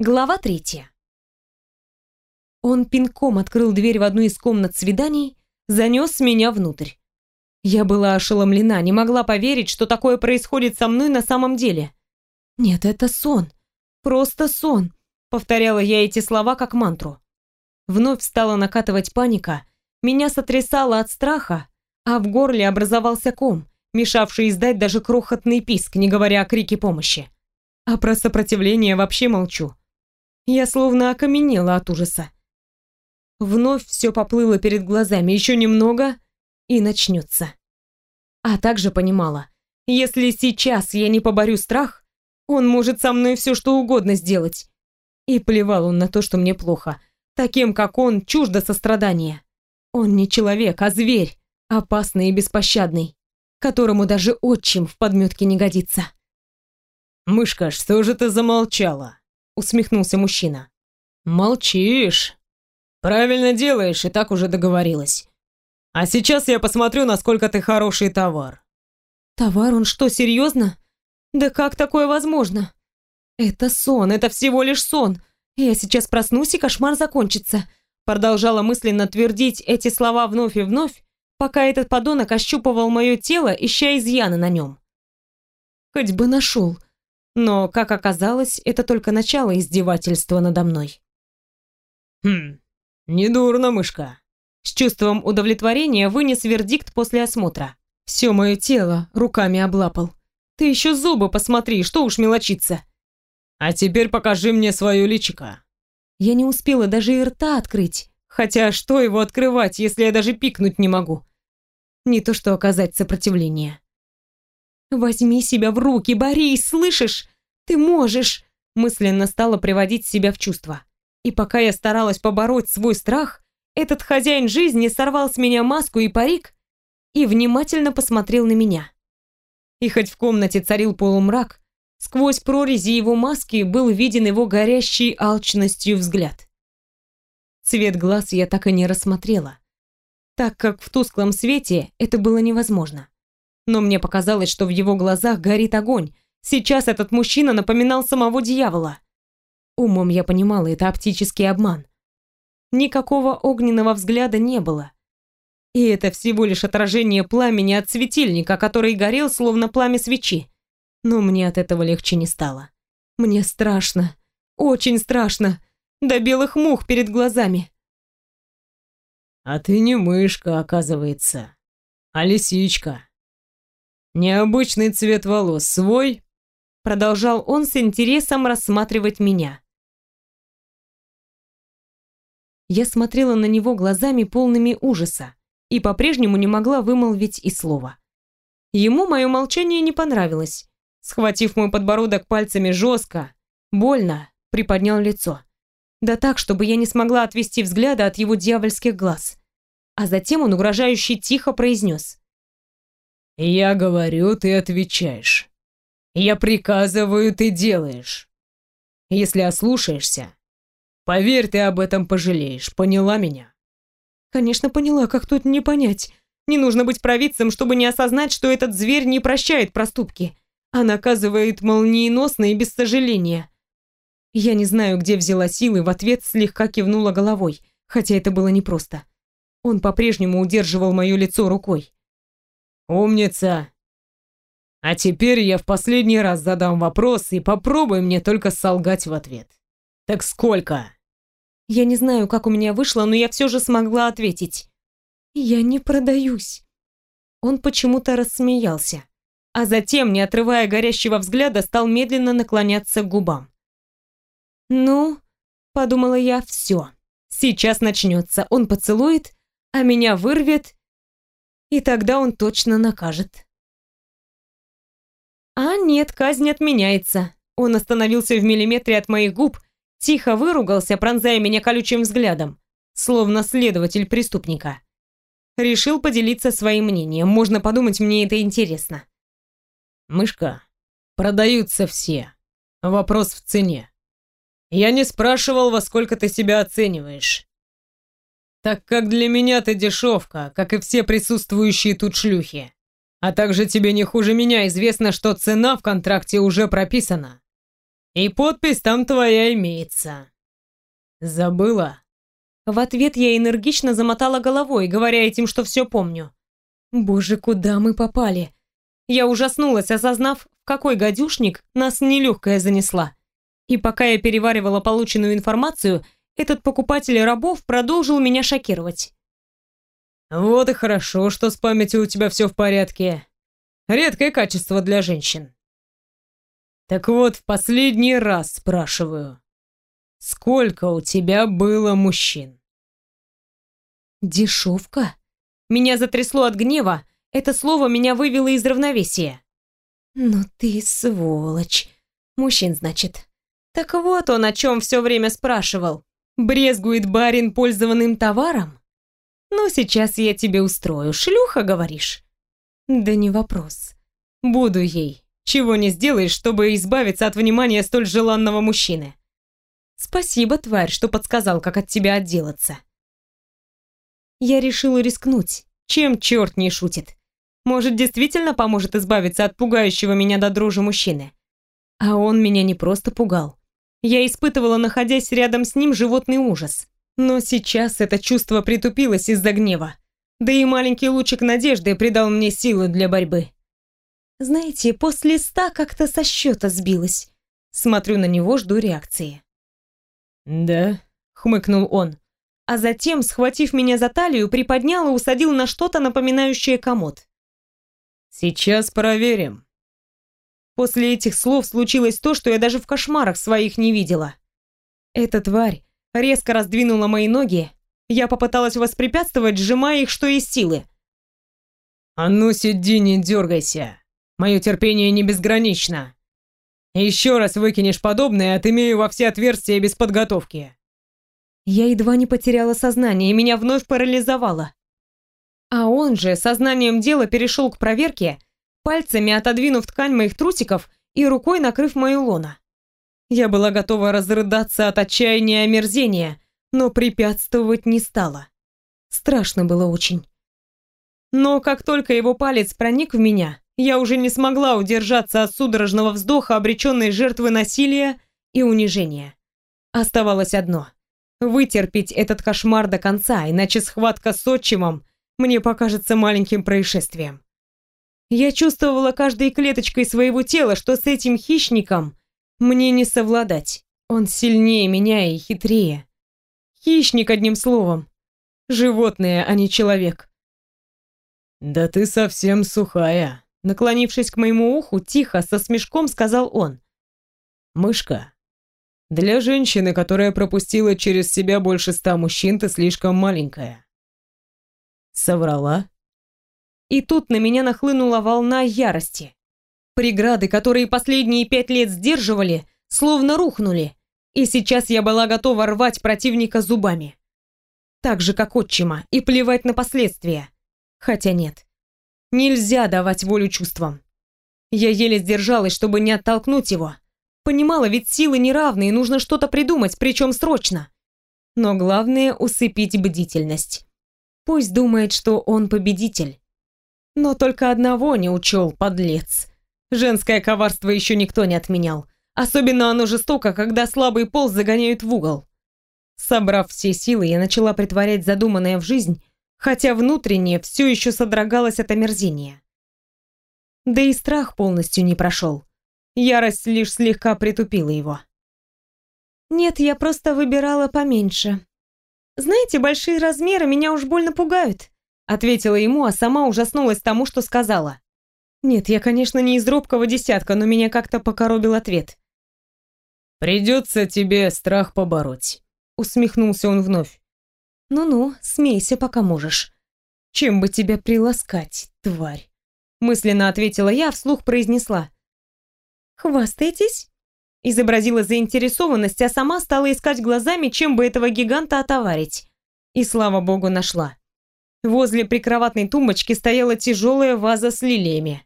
Глава третья. Он пинком открыл дверь в одну из комнат свиданий, занес меня внутрь. Я была ошеломлена, не могла поверить, что такое происходит со мной на самом деле. Нет, это сон. Просто сон. Повторяла я эти слова как мантру. Вновь стала накатывать паника, меня сотрясало от страха, а в горле образовался ком, мешавший издать даже крохотный писк, не говоря о крике помощи. А про сопротивление вообще молчу. Я словно окаменела от ужаса. Вновь все поплыло перед глазами, еще немного и начнется. А также понимала, если сейчас я не поборю страх, он может со мной все что угодно сделать. И плевал он на то, что мне плохо. Таким, как он, чуждо сострадания. Он не человек, а зверь, опасный и беспощадный, которому даже отчим в подметке не годится. «Мышка, что же ты замолчала?» Усмехнулся мужчина. Молчишь. Правильно делаешь, и так уже договорилась. А сейчас я посмотрю, насколько ты хороший товар. Товар, он что, серьезно? Да как такое возможно? Это сон, это всего лишь сон. Я сейчас проснусь, и кошмар закончится. Продолжала мысленно твердить эти слова вновь и вновь, пока этот подонок ощупывал мое тело, ища изъяны на нем. Хоть бы нашел. Но, как оказалось, это только начало издевательства надо мной. «Хм, недурно, мышка». С чувством удовлетворения вынес вердикт после осмотра. Все мое тело руками облапал. Ты еще зубы посмотри, что уж мелочиться. А теперь покажи мне свое личико. Я не успела даже и рта открыть. Хотя что его открывать, если я даже пикнуть не могу? Не то что оказать сопротивление. «Возьми себя в руки, Борис, слышишь? Ты можешь!» Мысленно стала приводить себя в чувство. И пока я старалась побороть свой страх, этот хозяин жизни сорвал с меня маску и парик и внимательно посмотрел на меня. И хоть в комнате царил полумрак, сквозь прорези его маски был виден его горящий алчностью взгляд. Цвет глаз я так и не рассмотрела, так как в тусклом свете это было невозможно но мне показалось, что в его глазах горит огонь. Сейчас этот мужчина напоминал самого дьявола. Умом я понимала, это оптический обман. Никакого огненного взгляда не было. И это всего лишь отражение пламени от светильника, который горел, словно пламя свечи. Но мне от этого легче не стало. Мне страшно. Очень страшно. До белых мух перед глазами. «А ты не мышка, оказывается, а лисичка», «Необычный цвет волос свой?» Продолжал он с интересом рассматривать меня. Я смотрела на него глазами полными ужаса и по-прежнему не могла вымолвить и слова. Ему мое молчание не понравилось. Схватив мой подбородок пальцами жестко, больно, приподнял лицо. Да так, чтобы я не смогла отвести взгляда от его дьявольских глаз. А затем он угрожающе тихо произнес. Я говорю, ты отвечаешь. Я приказываю, ты делаешь. Если ослушаешься, поверь, ты об этом пожалеешь. Поняла меня? Конечно, поняла, как тут не понять. Не нужно быть провидцем, чтобы не осознать, что этот зверь не прощает проступки, а наказывает молниеносно и без сожаления. Я не знаю, где взяла силы, в ответ слегка кивнула головой, хотя это было непросто. Он по-прежнему удерживал мое лицо рукой. «Умница! А теперь я в последний раз задам вопрос и попробуй мне только солгать в ответ. Так сколько?» Я не знаю, как у меня вышло, но я все же смогла ответить. «Я не продаюсь». Он почему-то рассмеялся, а затем, не отрывая горящего взгляда, стал медленно наклоняться к губам. «Ну», — подумала я, — «все. Сейчас начнется. Он поцелует, а меня вырвет, и тогда он точно накажет. А нет, казнь отменяется. Он остановился в миллиметре от моих губ, тихо выругался, пронзая меня колючим взглядом, словно следователь преступника. Решил поделиться своим мнением. Можно подумать, мне это интересно. Мышка, продаются все. Вопрос в цене. Я не спрашивал, во сколько ты себя оцениваешь так как для меня ты дешевка, как и все присутствующие тут шлюхи. А также тебе не хуже меня известно, что цена в контракте уже прописана. И подпись там твоя имеется. Забыла?» В ответ я энергично замотала головой, говоря этим, что все помню. Боже, куда мы попали? Я ужаснулась, осознав, в какой гадюшник нас нелегкая занесла. И пока я переваривала полученную информацию, этот покупатель рабов продолжил меня шокировать. «Вот и хорошо, что с памятью у тебя все в порядке. Редкое качество для женщин. Так вот, в последний раз спрашиваю, сколько у тебя было мужчин?» «Дешевка?» Меня затрясло от гнева, это слово меня вывело из равновесия. «Ну ты сволочь. Мужчин, значит. Так вот он о чем все время спрашивал. Брезгует барин пользованным товаром? Ну, сейчас я тебе устрою. Шлюха, говоришь? Да не вопрос. Буду ей. Чего не сделаешь, чтобы избавиться от внимания столь желанного мужчины. Спасибо, тварь, что подсказал, как от тебя отделаться. Я решила рискнуть. Чем черт не шутит? Может, действительно поможет избавиться от пугающего меня до дрожи мужчины? А он меня не просто пугал. Я испытывала, находясь рядом с ним, животный ужас. Но сейчас это чувство притупилось из-за гнева. Да и маленький лучик надежды придал мне силы для борьбы. Знаете, после ста как-то со счета сбилась. Смотрю на него, жду реакции. «Да?» — хмыкнул он а затем, схватив меня за талию, приподнял и усадил на что-то напоминающее комод. «Сейчас проверим». После этих слов случилось то, что я даже в кошмарах своих не видела. Эта тварь резко раздвинула мои ноги, я попыталась воспрепятствовать, сжимая их что есть силы. «А ну сиди, не дергайся. Мое терпение не безгранично. Еще раз выкинешь подобное, отымею во все отверстия без подготовки». Я едва не потеряла сознание, и меня вновь парализовало. А он же сознанием дела перешел к проверке, пальцами отодвинув ткань моих трусиков и рукой накрыв мою лоно. Я была готова разрыдаться от отчаяния и омерзения, но препятствовать не стала. Страшно было очень. Но как только его палец проник в меня, я уже не смогла удержаться от судорожного вздоха обреченной жертвы насилия и унижения. Оставалось одно вытерпеть этот кошмар до конца, иначе схватка с отчимом мне покажется маленьким происшествием. Я чувствовала каждой клеточкой своего тела, что с этим хищником мне не совладать. Он сильнее меня и хитрее. Хищник, одним словом. Животное, а не человек. «Да ты совсем сухая», — наклонившись к моему уху, тихо, со смешком сказал он. «Мышка, для женщины, которая пропустила через себя больше ста мужчин, ты слишком маленькая. Соврала? И тут на меня нахлынула волна ярости. Преграды, которые последние пять лет сдерживали, словно рухнули, и сейчас я была готова рвать противника зубами. Так же, как отчима, и плевать на последствия. Хотя нет. Нельзя давать волю чувствам. Я еле сдержалась, чтобы не оттолкнуть его, Понимала, ведь силы неравные, нужно что-то придумать, причем срочно. Но главное — усыпить бдительность. Пусть думает, что он победитель. Но только одного не учел, подлец. Женское коварство еще никто не отменял. Особенно оно жестоко, когда слабый пол загоняют в угол. Собрав все силы, я начала притворять задуманное в жизнь, хотя внутренне все еще содрогалось от омерзения. Да и страх полностью не прошел. Ярость лишь слегка притупила его. «Нет, я просто выбирала поменьше. Знаете, большие размеры меня уж больно пугают», ответила ему, а сама ужаснулась тому, что сказала. Нет, я, конечно, не из робкого десятка, но меня как-то покоробил ответ. «Придется тебе страх побороть», — усмехнулся он вновь. «Ну-ну, смейся, пока можешь. Чем бы тебя приласкать, тварь?» Мысленно ответила я, вслух произнесла. «Хвастаетесь?» Изобразила заинтересованность, а сама стала искать глазами, чем бы этого гиганта отоварить. И слава богу, нашла. Возле прикроватной тумбочки стояла тяжелая ваза с лилиями.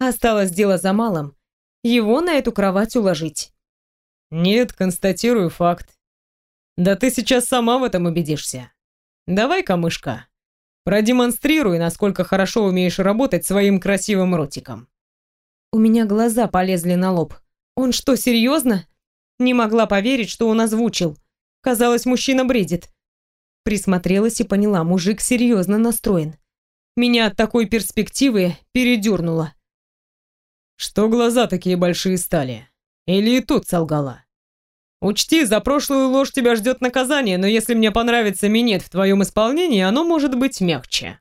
Осталось дело за малым. Его на эту кровать уложить. «Нет, констатирую факт. Да ты сейчас сама в этом убедишься. Давай-ка, мышка, продемонстрируй, насколько хорошо умеешь работать своим красивым ротиком». У меня глаза полезли на лоб. Он что, серьезно? Не могла поверить, что он озвучил. Казалось, мужчина бредит. Присмотрелась и поняла, мужик серьезно настроен. Меня от такой перспективы передернуло. «Что глаза такие большие стали? Или и тут солгала?» «Учти, за прошлую ложь тебя ждет наказание, но если мне понравится минет в твоем исполнении, оно может быть мягче».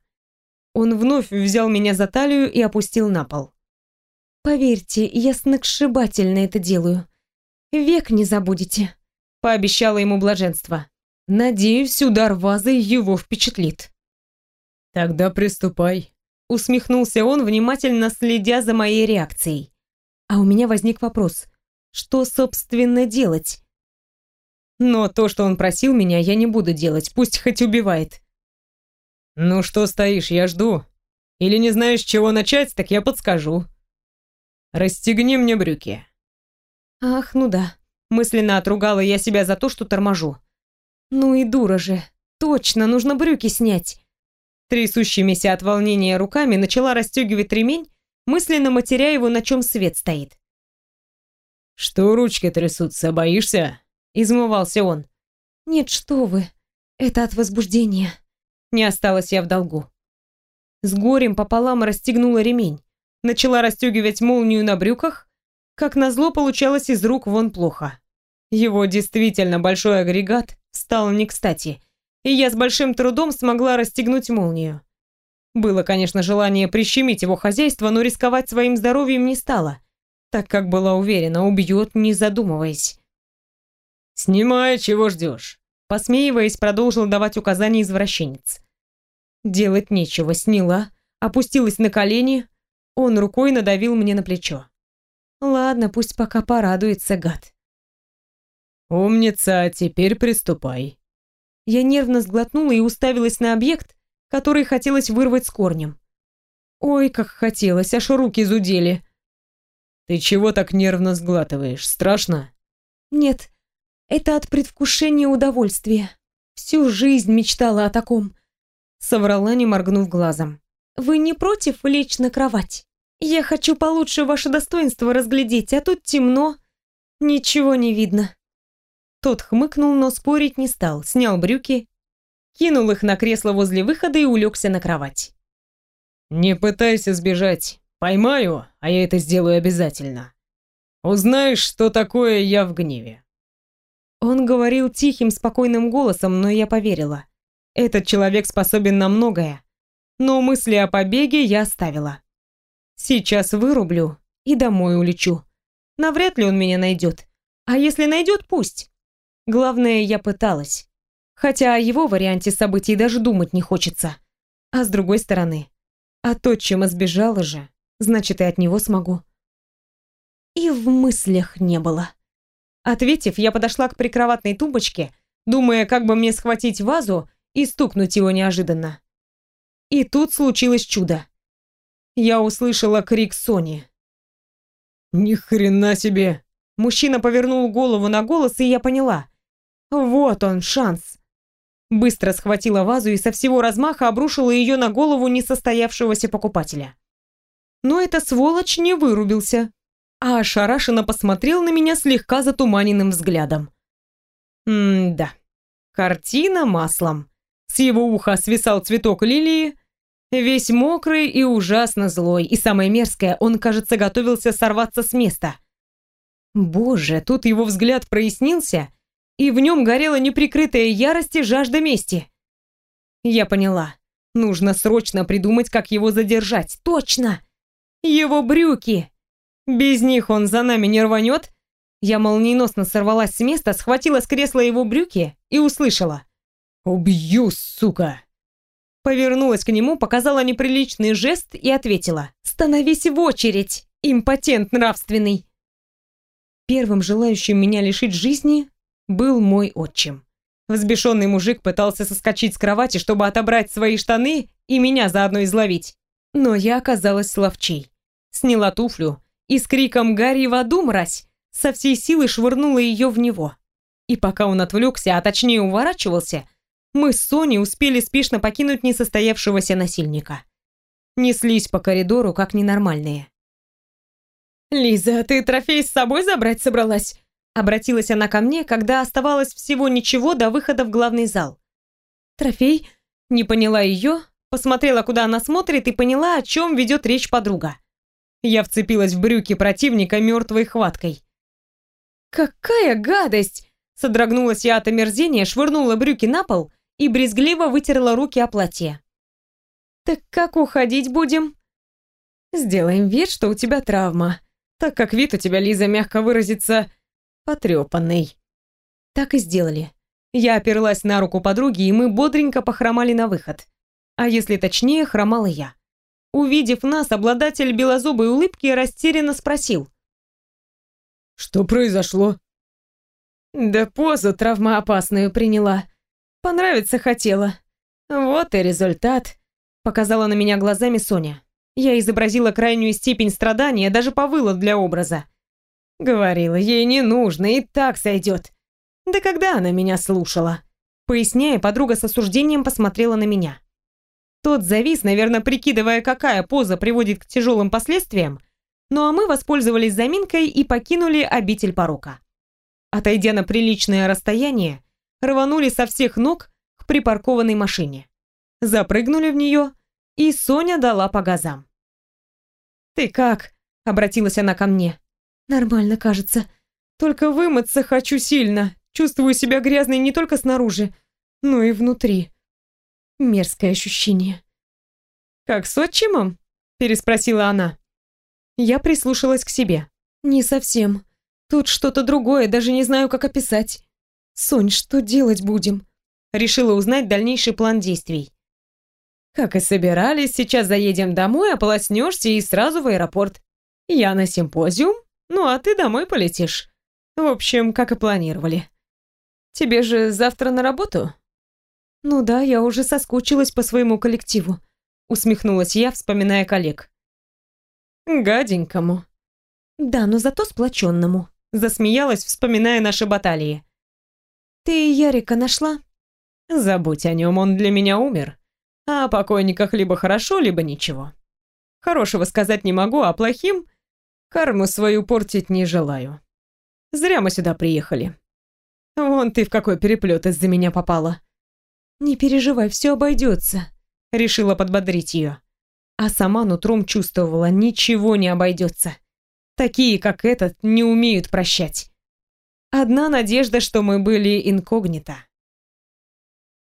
Он вновь взял меня за талию и опустил на пол. «Поверьте, я сногсшибательно это делаю. Век не забудете», — пообещала ему блаженство. «Надеюсь, удар вазой его впечатлит». «Тогда приступай», — усмехнулся он, внимательно следя за моей реакцией. А у меня возник вопрос, что, собственно, делать? Но то, что он просил меня, я не буду делать, пусть хоть убивает. «Ну что стоишь, я жду. Или не знаешь, с чего начать, так я подскажу. Расстегни мне брюки». «Ах, ну да». Мысленно отругала я себя за то, что торможу. «Ну и дура же. Точно, нужно брюки снять». Трясущимися от волнения руками начала расстегивать ремень, мысленно матеря его, на чем свет стоит. «Что ручки трясутся, боишься?» — измывался он. «Нет, что вы. Это от возбуждения». Не осталась я в долгу. С горем пополам расстегнула ремень. Начала расстегивать молнию на брюках. Как назло, получалось из рук вон плохо. Его действительно большой агрегат стал не кстати, и я с большим трудом смогла расстегнуть молнию. Было, конечно, желание прищемить его хозяйство, но рисковать своим здоровьем не стала, так как была уверена, убьет, не задумываясь. «Снимай, чего ждешь?» Посмеиваясь, продолжил давать указания извращенец. Делать нечего, сняла, опустилась на колени, он рукой надавил мне на плечо. Ладно, пусть пока порадуется, гад. «Умница, а теперь приступай». Я нервно сглотнула и уставилась на объект, который хотелось вырвать с корнем. Ой, как хотелось, аж руки зудели. «Ты чего так нервно сглатываешь? Страшно?» «Нет, это от предвкушения удовольствия. Всю жизнь мечтала о таком. Соврала, не моргнув глазом. Вы не против лечь на кровать? Я хочу получше ваше достоинство разглядеть, а тут темно. Ничего не видно. Тот хмыкнул, но спорить не стал, снял брюки, кинул их на кресло возле выхода и улегся на кровать. «Не пытайся сбежать. Поймаю, а я это сделаю обязательно. Узнаешь, что такое я в гневе. Он говорил тихим, спокойным голосом, но я поверила. Этот человек способен на многое. Но мысли о побеге я оставила. Сейчас вырублю и домой улечу. Навряд ли он меня найдет. А если найдет, пусть. Главное, я пыталась. Хотя о его варианте событий даже думать не хочется. А с другой стороны, а то, чем избежала же, значит и от него смогу. И в мыслях не было. Ответив, я подошла к прикроватной тумбочке, думая, как бы мне схватить вазу и стукнуть его неожиданно. И тут случилось чудо. Я услышала крик Сони. «Ни хрена себе!» Мужчина повернул голову на голос, и я поняла. Вот он, шанс. Быстро схватила вазу и со всего размаха обрушила ее на голову несостоявшегося покупателя. Но эта сволочь не вырубился а ошарашенно посмотрел на меня слегка затуманенным взглядом. М-да. Картина маслом. С его уха свисал цветок лилии, весь мокрый и ужасно злой, и самое мерзкое, он, кажется, готовился сорваться с места. Боже, тут его взгляд прояснился, и в нем горела неприкрытая ярость и жажда мести. Я поняла. Нужно срочно придумать, как его задержать. Точно! Его брюки! Без них он за нами не рванет. Я молниеносно сорвалась с места, схватила с кресла его брюки и услышала. «Убью, сука!» Повернулась к нему, показала неприличный жест и ответила. «Становись в очередь, импотент нравственный!» Первым желающим меня лишить жизни был мой отчим. Взбешенный мужик пытался соскочить с кровати, чтобы отобрать свои штаны и меня заодно изловить. Но я оказалась ловчей. Сняла туфлю, и с криком «Гарри в аду, мразь!» со всей силы швырнула ее в него. И пока он отвлекся, а точнее уворачивался, мы с Соней успели спешно покинуть несостоявшегося насильника. Неслись по коридору, как ненормальные. «Лиза, ты трофей с собой забрать собралась?» Обратилась она ко мне, когда оставалось всего ничего до выхода в главный зал. «Трофей?» Не поняла ее, посмотрела, куда она смотрит, и поняла, о чем ведет речь подруга. Я вцепилась в брюки противника мертвой хваткой. «Какая гадость!» Содрогнулась я от омерзения, швырнула брюки на пол и брезгливо вытерла руки о платье. «Так как уходить будем?» «Сделаем вид, что у тебя травма, так как вид у тебя, Лиза, мягко выразится, потрепанный». Так и сделали. Я оперлась на руку подруги, и мы бодренько похромали на выход. А если точнее, хромала я. Увидев нас, обладатель белозубой улыбки растерянно спросил. «Что произошло?» «Да позу травмоопасную приняла. Понравиться хотела. Вот и результат», — показала на меня глазами Соня. Я изобразила крайнюю степень страдания, даже повыла для образа. Говорила, ей не нужно, и так сойдет. Да когда она меня слушала? Поясняя, подруга с осуждением посмотрела на меня. Тот завис, наверное, прикидывая, какая поза приводит к тяжелым последствиям, ну а мы воспользовались заминкой и покинули обитель порока. Отойдя на приличное расстояние, рванули со всех ног к припаркованной машине. Запрыгнули в нее, и Соня дала по газам. «Ты как?» — обратилась она ко мне. «Нормально, кажется. Только вымыться хочу сильно. Чувствую себя грязной не только снаружи, но и внутри. Мерзкое ощущение». «Как с отчимом?» — переспросила она. Я прислушалась к себе. «Не совсем. Тут что-то другое, даже не знаю, как описать. Сонь, что делать будем?» Решила узнать дальнейший план действий. Как и собирались, сейчас заедем домой, ополоснешься и сразу в аэропорт. Я на симпозиум, ну а ты домой полетишь. В общем, как и планировали. Тебе же завтра на работу? Ну да, я уже соскучилась по своему коллективу, усмехнулась я, вспоминая коллег. Гаденькому. Да, но зато сплоченному. Засмеялась, вспоминая наши баталии. Ты Ярика нашла? Забудь о нем, он для меня умер. А о покойниках либо хорошо, либо ничего. Хорошего сказать не могу, а плохим карму свою портить не желаю. Зря мы сюда приехали. Вон ты в какой переплет из-за меня попала. Не переживай, все обойдется. Решила подбодрить ее. А сама нутром чувствовала, ничего не обойдется. Такие, как этот, не умеют прощать. Одна надежда, что мы были инкогнито.